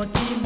Obili